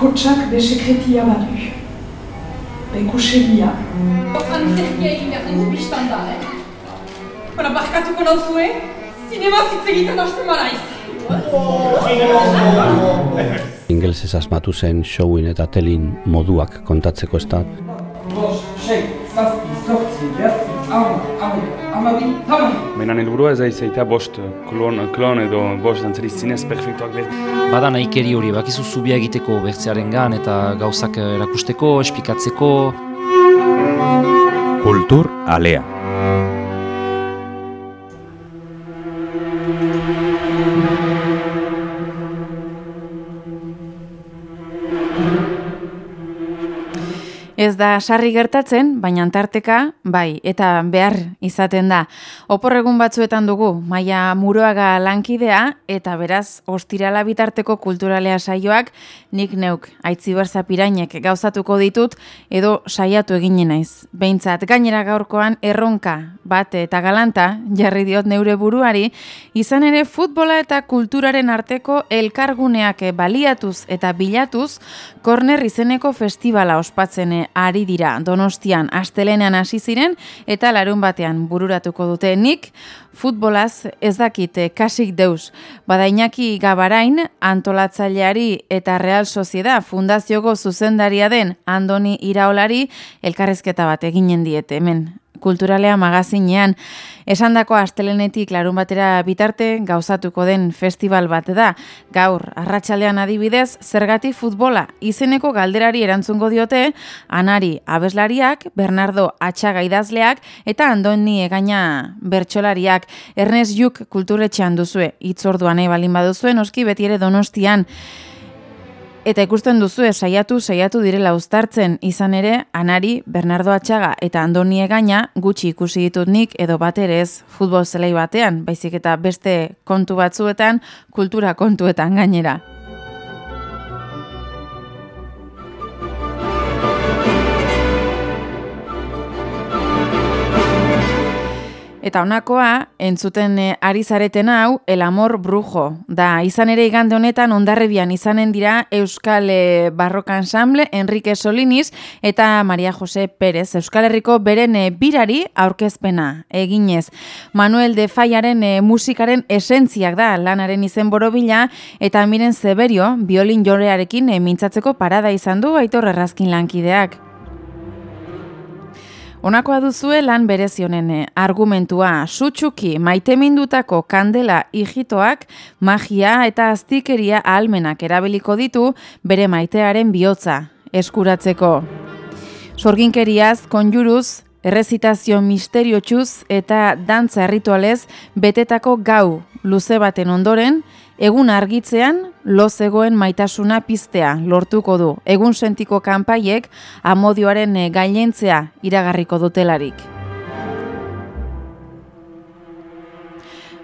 bakotsak be sekretia badu. Be kusegia. Antzerkia egin behar dugu biztan da, eh? Bara, barkatuko nauzue, zinema zitzegiten hasten maraiz. Ingelsez asmatu zen showin eta telin moduak kontatzeko ez da. Bost, sei, zazpi, zortzi, behatzi, hamar, hamaika, hamabi. Menan helburua ez aizaita bost klon, klon edo bost dantzari zinez perfektuak behar. Bada nahikeri hori, bakizu zubia egiteko bertzearen gan eta gauzak erakusteko, espikatzeko. Kultur alea. Ez da sarri gertatzen, baina antarteka, bai, eta behar izaten da. Opor egun batzuetan dugu, maia muroaga lankidea, eta beraz, ostirala bitarteko kulturalea saioak, nik neuk, aitzi pirainek gauzatuko ditut, edo saiatu eginen naiz. Behintzat, gainera gaurkoan, erronka, bate eta galanta, jarri diot neure buruari, izan ere futbola eta kulturaren arteko elkarguneak baliatuz eta bilatuz, korner izeneko festivala ospatzen ari dira. Donostian astelenean hasi ziren eta larun batean bururatuko dute. Nik futbolaz ez dakite eh, kasik deus. Badainaki gabarain antolatzaileari eta Real Sociedad fundazioko zuzendaria den Andoni Iraolari elkarrezketa bat eginen diete hemen kulturalea magazinean. Esandako astelenetik larun batera bitarte gauzatuko den festival bat da. Gaur, arratsaldean adibidez, zergati futbola izeneko galderari erantzungo diote, anari abeslariak, Bernardo Atxaga idazleak eta andoni egaina bertsolariak. Ernest Juk kulturetxean duzue, itzorduan balin baduzuen, oski beti ere donostian. Eta ikusten duzu saiatu saiatu direla uztartzen izan ere Anari, Bernardo Atxaga eta Andoni Egaina gutxi ikusi ditut nik edo baterez futbol zelai batean, baizik eta beste kontu batzuetan, kultura kontuetan gainera. Eta honakoa, entzuten e, ari zareten hau, El Amor Brujo. Da, izan ere igande honetan, ondarrebian izanen dira Euskal e, Barroka Ensamble, Enrique Solinis eta Maria Jose Pérez. Euskal Herriko beren e, birari aurkezpena eginez. Manuel de Faiaren musikaren esentziak da lanaren izen borobila eta miren zeberio, biolin jorearekin mintzatzeko parada izan du aitor errazkin lankideak. Honakoa duzue lan berezionen eh, argumentua, sutsuki maitemindutako kandela hijitoak magia eta aztikeria almenak erabiliko ditu bere maitearen bihotza eskuratzeko. Sorginkeriaz, konjuruz, errezitazio misteriotxuz eta dantza ritualez betetako gau luze baten ondoren, egun argitzean lo zegoen maitasuna piztea lortuko du. Egun sentiko kanpaiek amodioaren eh, gainentzea iragarriko dutelarik.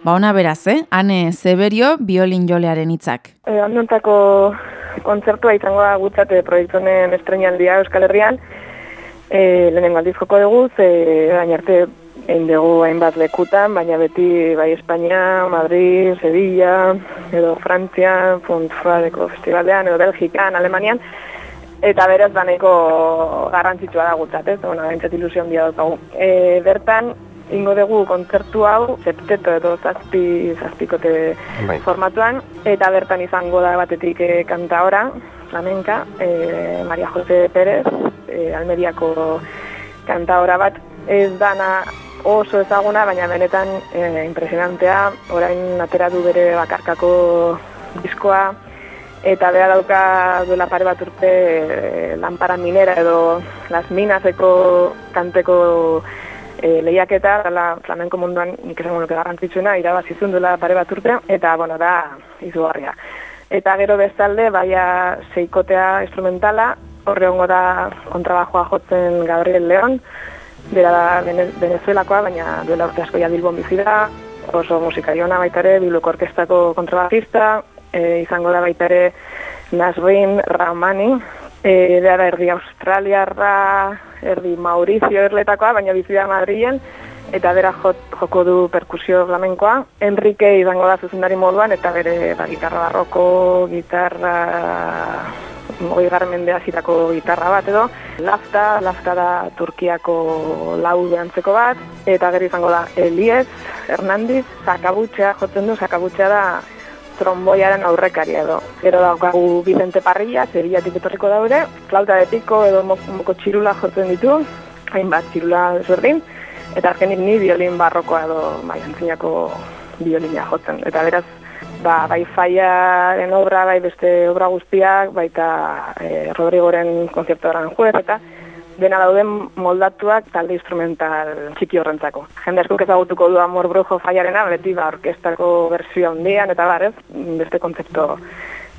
Ba ona beraz, eh? Ane Zeberio biolin jolearen hitzak. Eh, Andontako kontzertua izango da gutzate proiektonen estrenaldia Euskal Herrian. Eh, lehenengo aldiz joko dugu, ze arte egin dugu hainbat lekutan, baina beti bai Espainia, Madrid, Sevilla, edo Frantzia, Funtfradeko Festivalean, edo Belgikan, Alemanian, eta berez baneko garrantzitsua da gutzat, ez? Bona, entzat ilusio handia dut e, bertan, ingo dugu kontzertu hau, septeto edo zazpi, zazpikote bai. formatuan, eta bertan izango da batetik e, kanta ora, flamenka, e, Maria Jose Pérez, e, Almeriako kanta ora bat, ez dana oso ezaguna, baina benetan e, impresionantea, orain atera du bere bakarkako diskoa, eta bera dauka duela pare bat urte e, lanpara minera edo las minazeko kanteko e, lehiaketa, dala flamenko munduan nik esango nuke garrantzitsuna, irabazizun duela pare bat urte, eta bueno, da izugarria. Eta gero bestalde, baia seikotea instrumentala, horre hongo da kontrabajoa jotzen Gabriel León, bera da Venezuelakoa, baina duela urte asko ja Bilbon bizi da, oso musikariona baita ere, Bilboko Orkestako kontrabajista, e, izango da baita ere Nasrin Ramani, e, da erdi Australiarra, erdi Maurizio erletakoa, baina bizi da Madrilen, eta bera joko du perkusio flamenkoa. Enrique izango da zuzendari moduan, eta bere ba, gitarra barroko, gitarra hogei garren mende hasitako gitarra bat edo, lafta, lafta da Turkiako lau behantzeko bat, eta gero izango da Eliez, Hernandiz, Sakabutxea jotzen du, Sakabutxea da tromboiaren aurrekaria edo. Gero daukagu Vicente Parrilla, Sevillatik etorriko daude, flauta de pico edo moko, txirula jotzen ditu, hainbat txirula desberdin, eta azkenik ni biolin barrokoa edo bai, antzinako biolina jotzen. Eta beraz, ba, bai faiaren obra, bai beste obra guztiak, baita e, Rodrigoren konzertuaren juez, eta dena dauden moldatuak talde instrumental txiki horrentzako. Jende askok ezagutuko du Amor Brujo faiarena, beti ba, orkestako berzio handian, eta barez, beste kontzeptu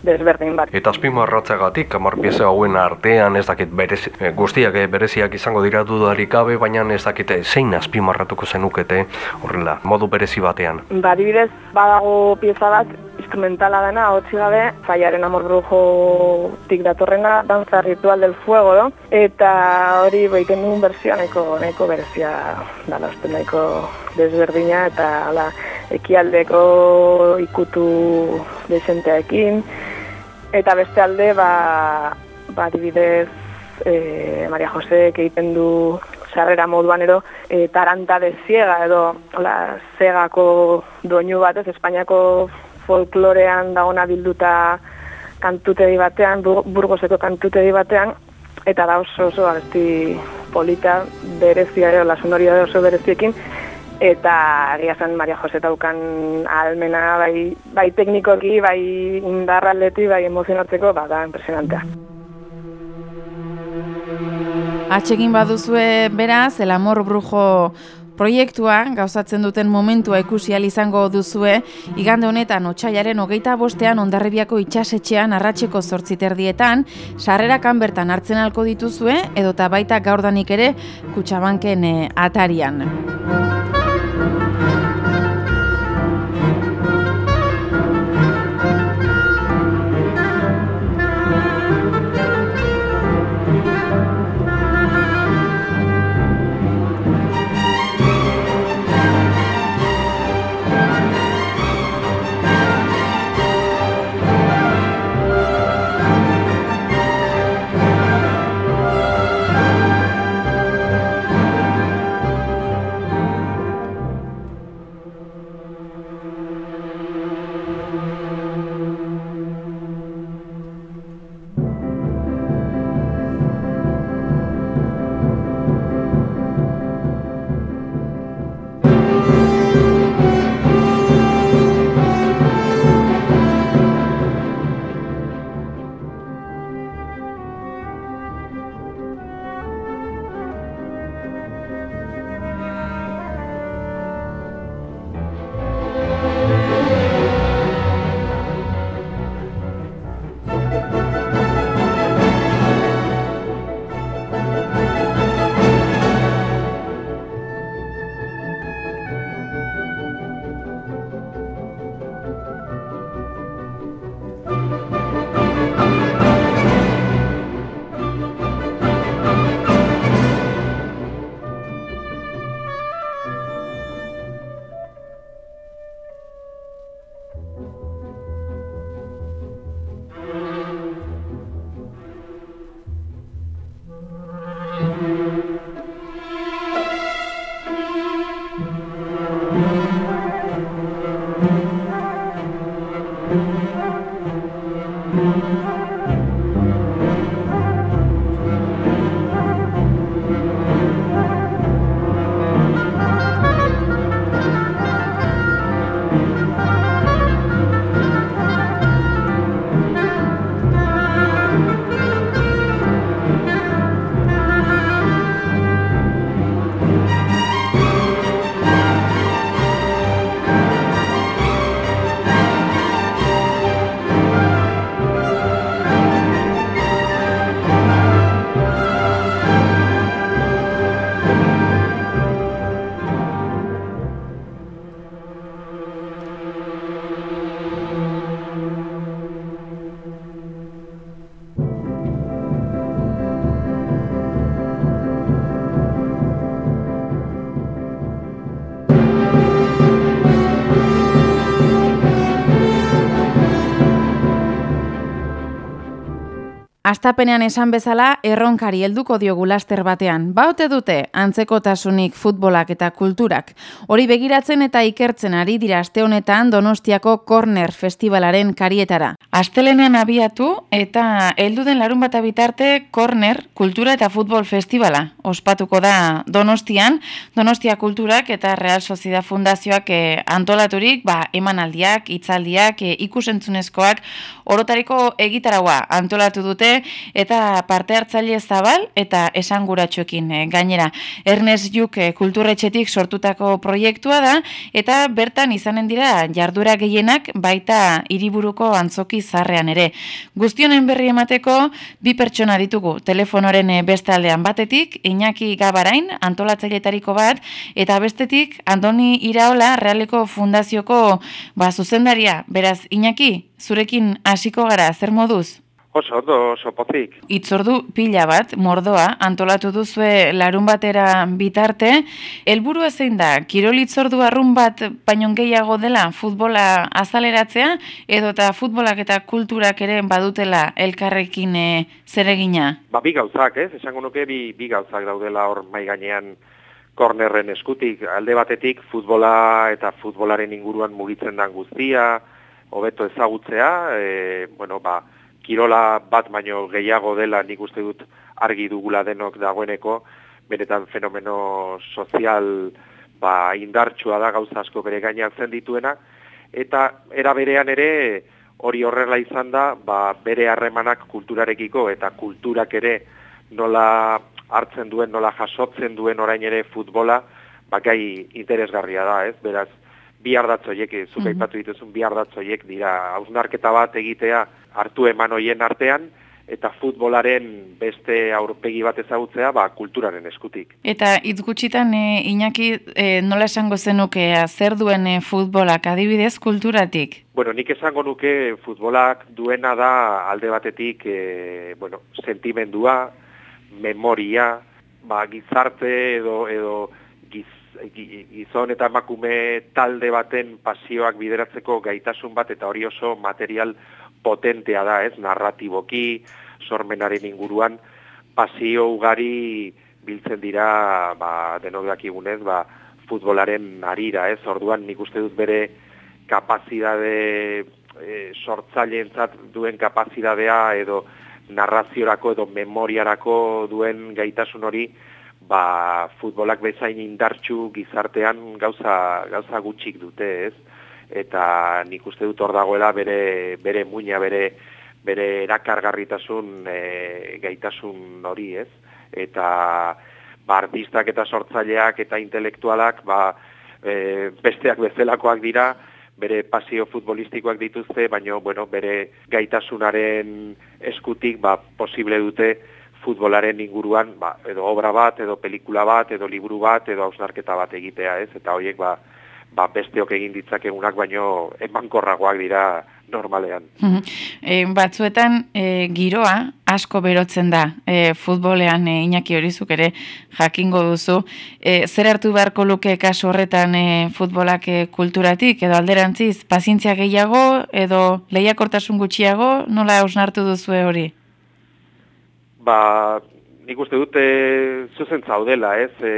desberdin bat. Eta azpimarratzeagatik, hamar pieza hauen artean ez dakit berez, eh, guztiak eh, bereziak izango dira dudarik gabe, baina ez dakit eh, zein azpimarratuko zenukete horrela, modu berezi batean. Ba, adibidez, badago pieza bat, instrumentala dena, hotzi gabe, faiaren amor brujo tik datorrena, danza ritual del fuego, do? eta hori baiten dugun berzioa nahiko, nahiko berezia uste nahiko desberdina, eta hala, ekialdeko ikutu desenteaekin, eta beste alde, ba, ba adibidez, e, Maria Jose egiten du sarrera moduan edo e, taranta de ziega edo la zegako doinu batez Espainiako folklorean dagona bilduta kantutegi batean, burgoseko kantutegi batean, eta da oso oso abesti polita berezia edo, la sonoria oso bereziekin, eta agia zen Maria Jose taukan almena bai, bai teknikoki, bai indarraldeti, bai emozionatzeko, ba, da impresionantea. Atxegin baduzue beraz, El Amor Brujo proiektua gauzatzen duten momentua ikusi izango duzue, igande honetan otxailaren hogeita bostean ondarribiako itxasetxean arratseko zortziterdietan, sarrerakan bertan hartzen alko dituzue, edota baita gaurdanik ere kutsabanken eh, atarian. Astapenean esan bezala, erronkari helduko diogu laster batean. Baute dute, antzekotasunik futbolak eta kulturak. Hori begiratzen eta ikertzen ari dira aste honetan Donostiako Corner Festivalaren karietara. Astelenean abiatu eta heldu den larun bat bitarte Corner Kultura eta Futbol Festivala. Ospatuko da Donostian, Donostia Kulturak eta Real Sociedad Fundazioak eh, antolaturik, ba, emanaldiak, hitzaldiak, eh, ikusentzunezkoak, orotariko egitaraua antolatu dute eta parte hartzaile zabal eta esanguratsuekin eh, gainera. Ernest Juk eh, kulturretxetik sortutako proiektua da eta bertan izanen dira jardura gehienak baita hiriburuko antzoki zarrean ere. Guztionen berri emateko bi pertsona ditugu telefonoren eh, beste aldean batetik, Iñaki Gabarain antolatzailetariko bat eta bestetik Andoni Iraola Realeko Fundazioko ba, zuzendaria. Beraz, Iñaki, zurekin hasiko gara, zer moduz? Oso, ondo, oso pozik. Itzordu pila bat, mordoa, antolatu duzue larun batera bitarte. Helburu zein da, kirol itzordu arrun bat baino gehiago dela futbola azaleratzea, edo eta futbolak eta kulturak ere badutela elkarrekin e, zeregina? Ba, bi gauzak, ez? Esango nuke bi, bi gauzak daudela hor mai gainean kornerren eskutik. Alde batetik, futbola eta futbolaren inguruan mugitzen den guztia, hobeto ezagutzea, e, bueno, ba, kirola bat baino gehiago dela nik uste dut argi dugula denok dagoeneko, benetan fenomeno sozial ba, indartsua da gauza asko bere gainean zen dituena, eta era berean ere hori horrela izan da ba, bere harremanak kulturarekiko eta kulturak ere nola hartzen duen, nola jasotzen duen orain ere futbola, ba, gai interesgarria da, ez? Beraz, bi ardatzoiek, zuk mm -hmm. dituzun bi ardatzoiek dira, hausnarketa bat egitea hartu eman hoien artean, eta futbolaren beste aurpegi bat ezagutzea, ba, kulturaren eskutik. Eta hitz gutxitan, e, Iñaki, e, nola esango zenuke zer duen e, futbolak adibidez kulturatik? Bueno, nik esango nuke futbolak duena da alde batetik, e, bueno, sentimendua, memoria, ba, gizarte edo, edo gizon eta emakume talde baten pasioak bideratzeko gaitasun bat eta hori oso material potentea da, ez, narratiboki, sormenaren inguruan, pasio ugari biltzen dira, ba, denok igunez, ba, futbolaren arira, ez, orduan nik uste dut bere kapazidade e, sortzaileentzat duen kapazidadea edo narraziorako edo memoriarako duen gaitasun hori, ba, futbolak bezain indartxu gizartean gauza, gauza gutxik dute, ez? Eta nik uste dut hor dagoela bere, bere muina, bere, bere erakargarritasun e, gaitasun hori, ez? Eta ba, artistak eta sortzaileak eta intelektualak ba, e, besteak bezalakoak dira, bere pasio futbolistikoak dituzte, baina bueno, bere gaitasunaren eskutik ba, posible dute futbolaren inguruan, ba, edo obra bat, edo pelikula bat, edo liburu bat, edo hausnarketa bat egitea, ez? Eta horiek, ba, ba besteok egin ditzakegunak, baino emankorragoak dira normalean. e, batzuetan, e, giroa asko berotzen da e, futbolean e, inaki hori ere jakingo duzu. E, zer hartu beharko luke kasu horretan e, futbolak e, kulturatik, edo alderantziz, pazientzia gehiago, edo lehiakortasun gutxiago, nola hausnartu duzu hori? Ba, nik uste dute zuzen zaudela, ez? E,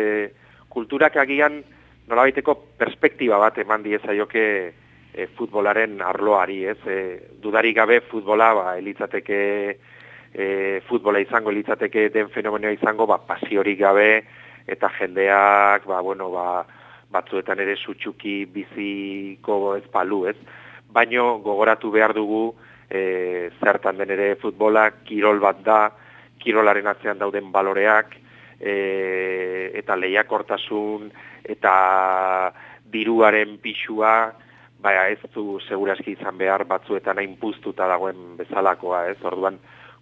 kulturak agian nolabaiteko perspektiba bat eman diezaioke e, futbolaren arloari, ez? E, dudarik gabe futbola, ba, elitzateke, e, futbola izango, elitzateke den fenomenoa izango, ba, pasiorik gabe, eta jendeak, ba, bueno, ba, batzuetan ere sutsuki biziko ez palu, ez? Baino gogoratu behar dugu, e, zertan den ere futbola, kirol bat da, kirolaren atzean dauden baloreak e, eta lehiakortasun eta diruaren pixua baina ez du seguraski izan behar batzuetan hain puztuta dagoen bezalakoa, ez? Orduan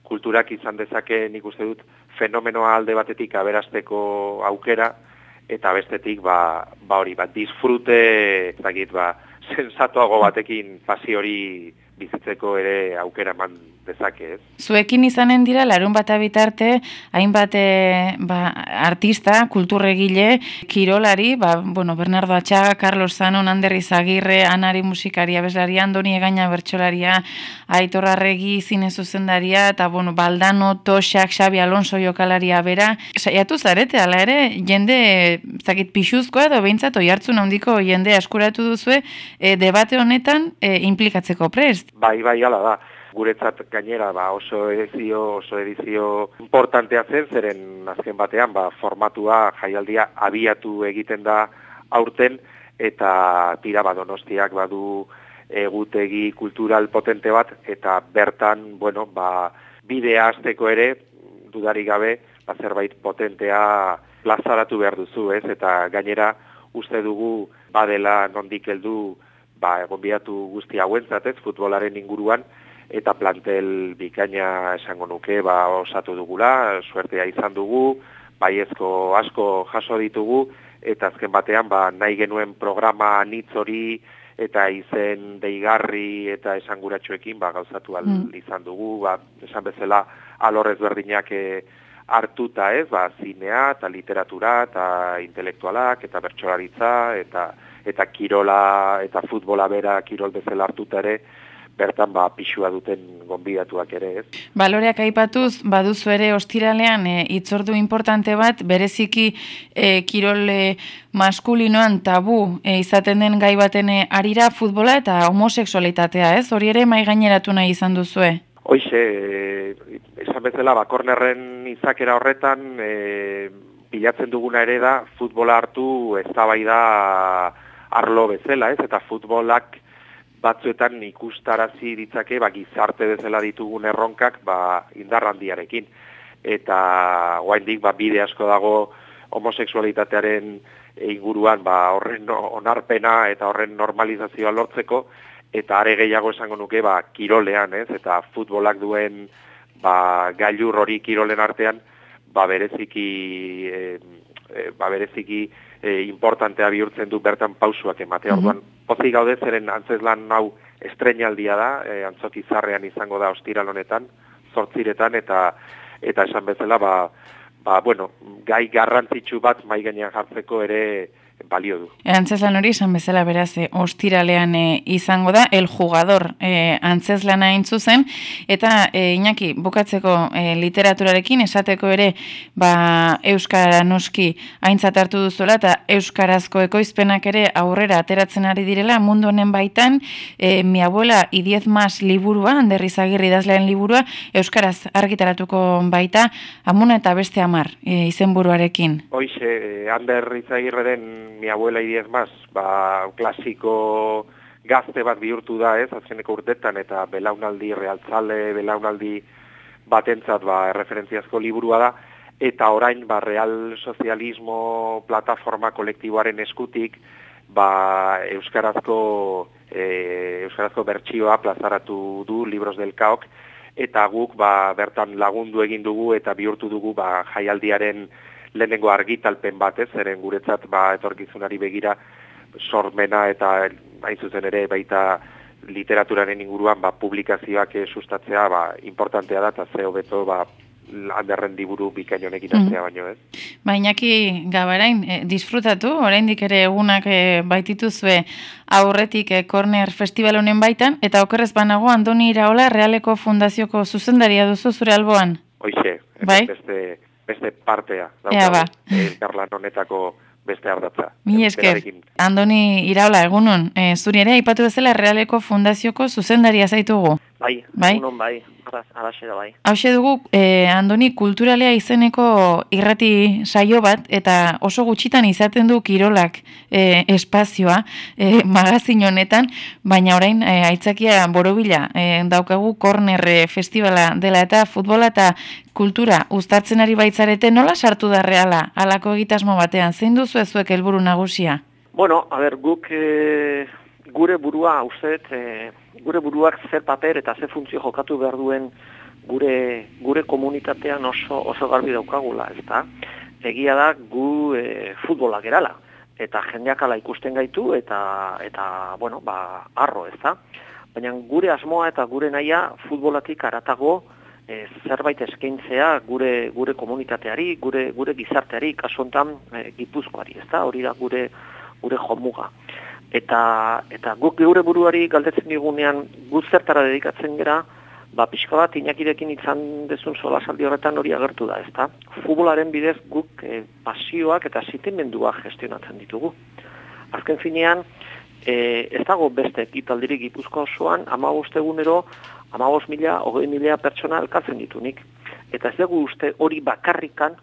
kulturak izan dezake nik uste dut fenomenoa alde batetik aberasteko aukera eta bestetik ba, ba hori bat disfrute ezagit ba sensatuago batekin pasi hori bizitzeko ere aukera eman dezake, ez? Zuekin izanen dira larun bat bitarte hainbat e, ba, artista, kulturregile, kirolari, ba, bueno, Bernardo Atxaga, Carlos Zanon, Ander Izagirre, Anari musikaria, Beslari, Andoni Egaina bertsolaria, Aitor Arregi zine zuzendaria, eta bueno, Baldano, Toxak, Xabi Alonso jokalaria bera. Saiatu zarete, ala ere, jende, zakit pixuzkoa edo behintzat oihartzun handiko jende askuratu duzue, e, debate honetan e, implikatzeko prest. Bai, bai, ala da. Guretzat gainera ba, oso edizio, oso edizio importantea zen, zeren azken batean ba, formatua jaialdia abiatu egiten da aurten, eta tira ba, donostiak badu egutegi kultural potente bat, eta bertan, bueno, ba, bidea azteko ere, dudarik gabe, ba, zerbait potentea plazaratu behar duzu, ez? Eta gainera, uste dugu badela nondik heldu ba, egonbiatu guzti hauentzat, ez, futbolaren inguruan, eta plantel bikaina esango nuke ba, osatu dugula, suertea izan dugu, baiezko asko jaso ditugu, eta azken batean ba, nahi genuen programa nitz hori eta izen deigarri eta esanguratsuekin ba, gauzatu mm. izan dugu, ba, esan bezala alorrez berdinak e, hartuta ez, ba, zinea eta literatura eta intelektualak eta bertsolaritza eta eta kirola eta futbola bera kirol bezala hartuta ere, bertan ba pixua duten gonbidatuak ere, ez? Baloreak aipatuz, baduzu ere ostiralean e, itzordu importante bat, bereziki e, kirole maskulinoan tabu e, izaten den gai baten arira futbola eta homoseksualitatea, ez? Hori ere mai gaineratu nahi izan duzue? Hoize, e, esan bezala, ba, kornerren izakera horretan, e, bilatzen duguna ere da, futbola hartu ez da arlo bezala, ez? Eta futbolak batzuetan ikustarazi ditzake ba, gizarte bezala ditugun erronkak ba, indarrandiarekin. Eta guaindik ba, bide asko dago homoseksualitatearen inguruan ba, horren onarpena eta horren normalizazioa lortzeko, eta are gehiago esango nuke ba, kirolean, ez? eta futbolak duen ba, gailur hori kirolen artean, ba, bereziki, e, ba, bereziki e, importantea bihurtzen du bertan pausuak ematea. Mm -hmm. Orduan, pozik gaude zeren antzeslan hau estrenaldia da, e, antzoki zarrean izango da ostiral honetan, zortziretan, eta eta esan bezala, ba, ba, bueno, gai garrantzitsu bat mai gainean jartzeko ere balio du. Antzeslan hori esan bezala beraz e, ostiralean e, izango da, el jugador e, antzeslana intzuzen, eta e, inaki bukatzeko e, literaturarekin esateko ere ba, Euskara noski aintzat hartu duzuela eta Euskarazko ekoizpenak ere aurrera ateratzen ari direla mundu honen baitan, e, mi abuela idiez mas liburua, handerri zagirri dazlean liburua, Euskaraz argitaratuko baita, amuna eta beste amar e, izenburuarekin. Hoize, e, handerri zagirreren mi abuela idiez maz, ba, klasiko gazte bat bihurtu da ez, azkeneko urtetan, eta belaunaldi realtzale, belaunaldi batentzat ba, referentziazko liburua da, eta orain ba, real sozialismo plataforma kolektiboaren eskutik, ba, euskarazko, e, euskarazko bertsioa plazaratu du Libros del Kaok, eta guk ba, bertan lagundu egin dugu eta bihurtu dugu ba, jaialdiaren lehenengo argitalpen batez, eren guretzat ba, etorkizunari begira sormena eta hain zuzen ere baita literaturaren inguruan ba, publikazioak sustatzea ba, importantea da eta zeo beto ba, handerren diburu bikain honekin mm. baino, ez? Bainaki gabarain, e, disfrutatu, oraindik ere egunak e, baitituzue aurretik e, Corner Festival honen baitan, eta okerrez banago Andoni Iraola Realeko Fundazioko zuzendaria duzu zure alboan? Hoixe, bai? beste beste partea. Ea ba. Elkarlan honetako beste ardatza. Mi esker, Andoni Iraola, egunon, e, zuri ere, aipatu bezala Realeko Fundazioko zuzendaria zaitugu. Bai, bai? egunon bai, alaxe da bai. Hauxe dugu, e, Andoni, kulturalea izeneko irrati saio bat, eta oso gutxitan izaten du kirolak e, espazioa e, magazin honetan, baina orain, e, aitzakia borobila, e, daukagu korner festivala dela eta futbola eta kultura uztartzen ari baitzarete nola sartu da reala alako egitasmo batean zein duzu ezuek helburu nagusia Bueno, a ber, guk e, gure burua uzet e, gure buruak zer paper eta zer funtzio jokatu behar duen gure gure komunitatean oso oso garbi daukagula, ezta? Egia da gu e, futbolak erala eta jendeak ala ikusten gaitu eta eta bueno, ba arro, ezta? baina gure asmoa eta gure naia futbolatik aratago e, zerbait eskaintzea gure gure komunitateari, gure gure gizarteari, kasu hontan e, Gipuzkoari, ezta? Hori da gure gure jomuga. Eta eta guk geure buruari galdetzen digunean guz zertara dedikatzen gera, ba pixka bat inakirekin izan dezun solasaldi horretan hori agertu da, ezta? Futbolaren bidez guk e, pasioak eta sentimenduak gestionatzen ditugu. Azken finean, e, ez dago beste ekitaldirik Gipuzkoa osoan, 15 egunero 15 mila, hogei mila pertsona elkatzen ditunik. Eta ez dugu uste hori bakarrikan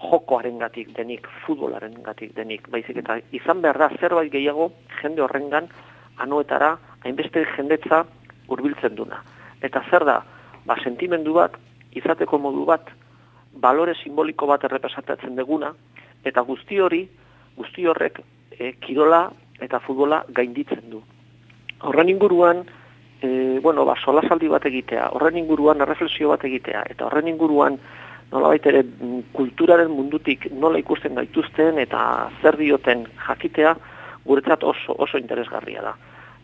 jokoaren gatik denik, futbolaren gatik denik. Baizik eta izan behar da zerbait gehiago jende horrengan anoetara hainbeste jendetza hurbiltzen duna. Eta zer da, ba, sentimendu bat, izateko modu bat, balore simboliko bat errepresentatzen deguna, eta guzti hori, guzti horrek, e, kirola eta futbola gainditzen du. Horren inguruan, e, bueno, ba, solasaldi bat egitea, horren inguruan erreflexio bat egitea, eta horren inguruan nola ere kulturaren mundutik nola ikusten gaituzten eta zer dioten jakitea guretzat oso, oso interesgarria da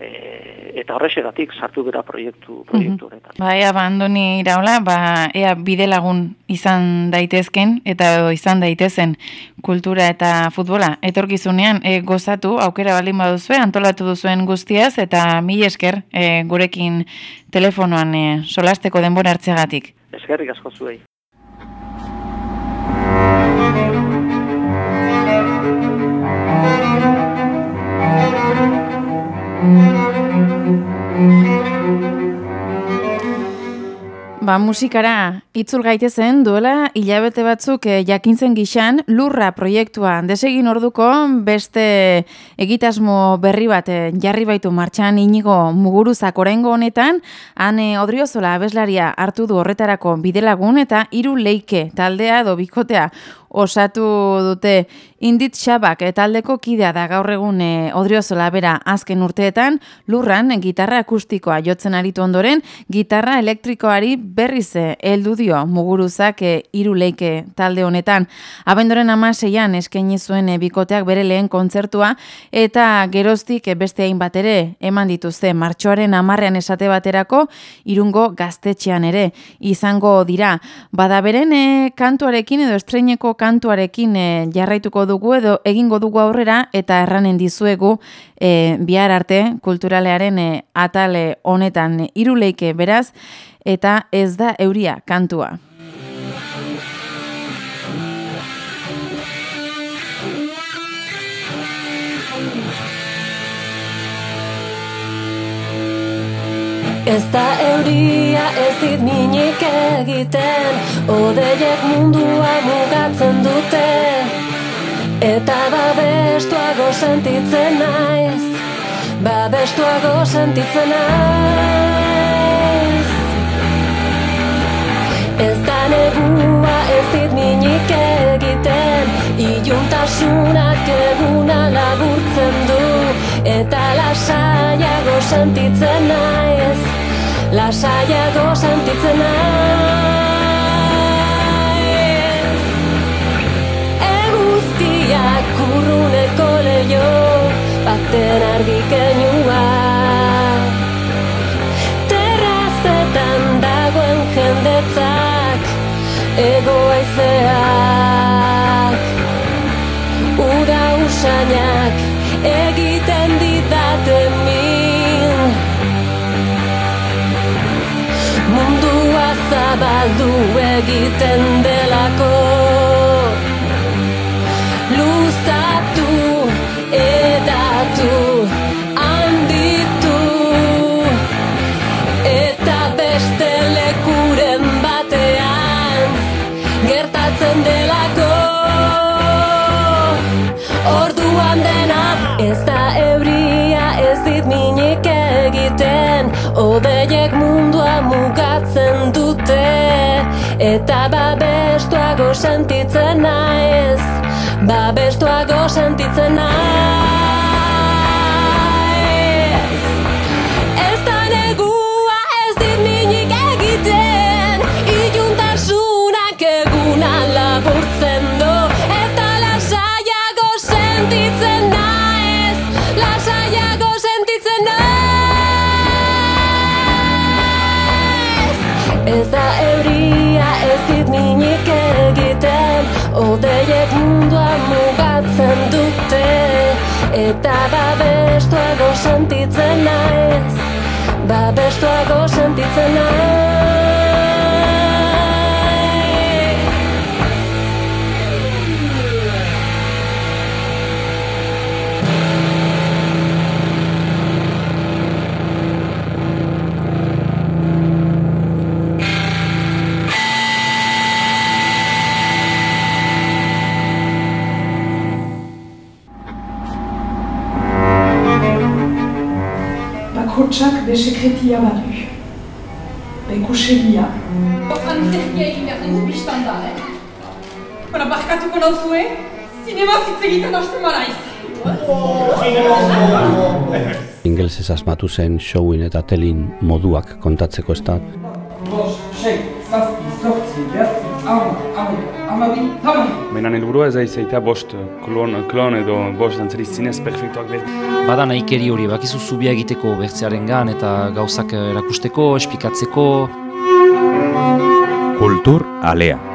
e, eta horrexegatik sartu gara proiektu, proiektu honetan. Ba, ea, ba, andoni iraula, ba, ea bide lagun izan daitezken, eta izan daitezen kultura eta futbola. Etorkizunean, e, gozatu, aukera baldin baduzue, antolatu duzuen guztiaz, eta mi esker e, gurekin telefonoan e, solasteko denbora hartzegatik. Eskerrik asko zuei. Ba, musikara itzul gaitezen duela hilabete batzuk eh, jakintzen gixan lurra proiektua. Desegin orduko beste egitasmo berri bat eh, jarri baitu martxan inigo muguruzak orengo honetan. Han odriozola abeslaria hartu du horretarako bidelagun eta hiru leike taldea edo bikotea osatu dute indit xabak taldeko kidea da gaur egun e, odriozola bera azken urteetan. Lurran gitarra akustikoa jotzen aritu ondoren gitarra elektrikoari berriz e, heldu dio muguruzak iruleike talde honetan. Abendoren amaseian eskaini zuen bikoteak bere lehen kontzertua eta geroztik beste hainbat ere eman dituzte. Martxoaren amarrean esate baterako irungo gaztetxean ere izango dira. Bada beren kantuarekin edo estreineko kantuarekin e, jarraituko dugu edo egingo dugu aurrera eta erranen dizuegu e, bihar arte kulturalearen e, atale honetan iruleike beraz eta ez da euria kantua. Ez da euria ez dit minik egiten Odeiek mundua dute Eta babestuago sentitzen naiz. Babestuago sentitzen naiz. Ez da negua ez dit minik egiten. Iuntasunak eguna laburtzen du. Eta lasaiago sentitzen naiz. Lasaiago sentitzen naiz Kurruneko leio Baten argi kenua Terrazetan dagoen jendetzak Egoaizeak Ura usainak egiten didate min. Mundua zabaldu egiten delako mugatzen dute Eta babestuago sentitzen naiz. Babestuago sentitzen naiz Eta babestuago sentitzen naiz. Babestuago sentitzen naiz Bakotsak be sekretia badu. Bekusegia. Antzerkia egin behar dugu biztan da, eh? Bara, barkatuko nauzue, zinema hitz egiten hasten maraiz. Ingelsez asmatu zen showin eta telin moduak kontatzeko ez da. Bost, sei, zazpi, zortzi, behatzi, hamar, hamaika, hamabi. Baina helburua ez da izaita bost klon, klon edo bost dantzari zinez perfektuak lehen. Bada nahikeri hori, bakizu zubia egiteko bertzearen gan eta gauzak erakusteko, espikatzeko. Kultur alea.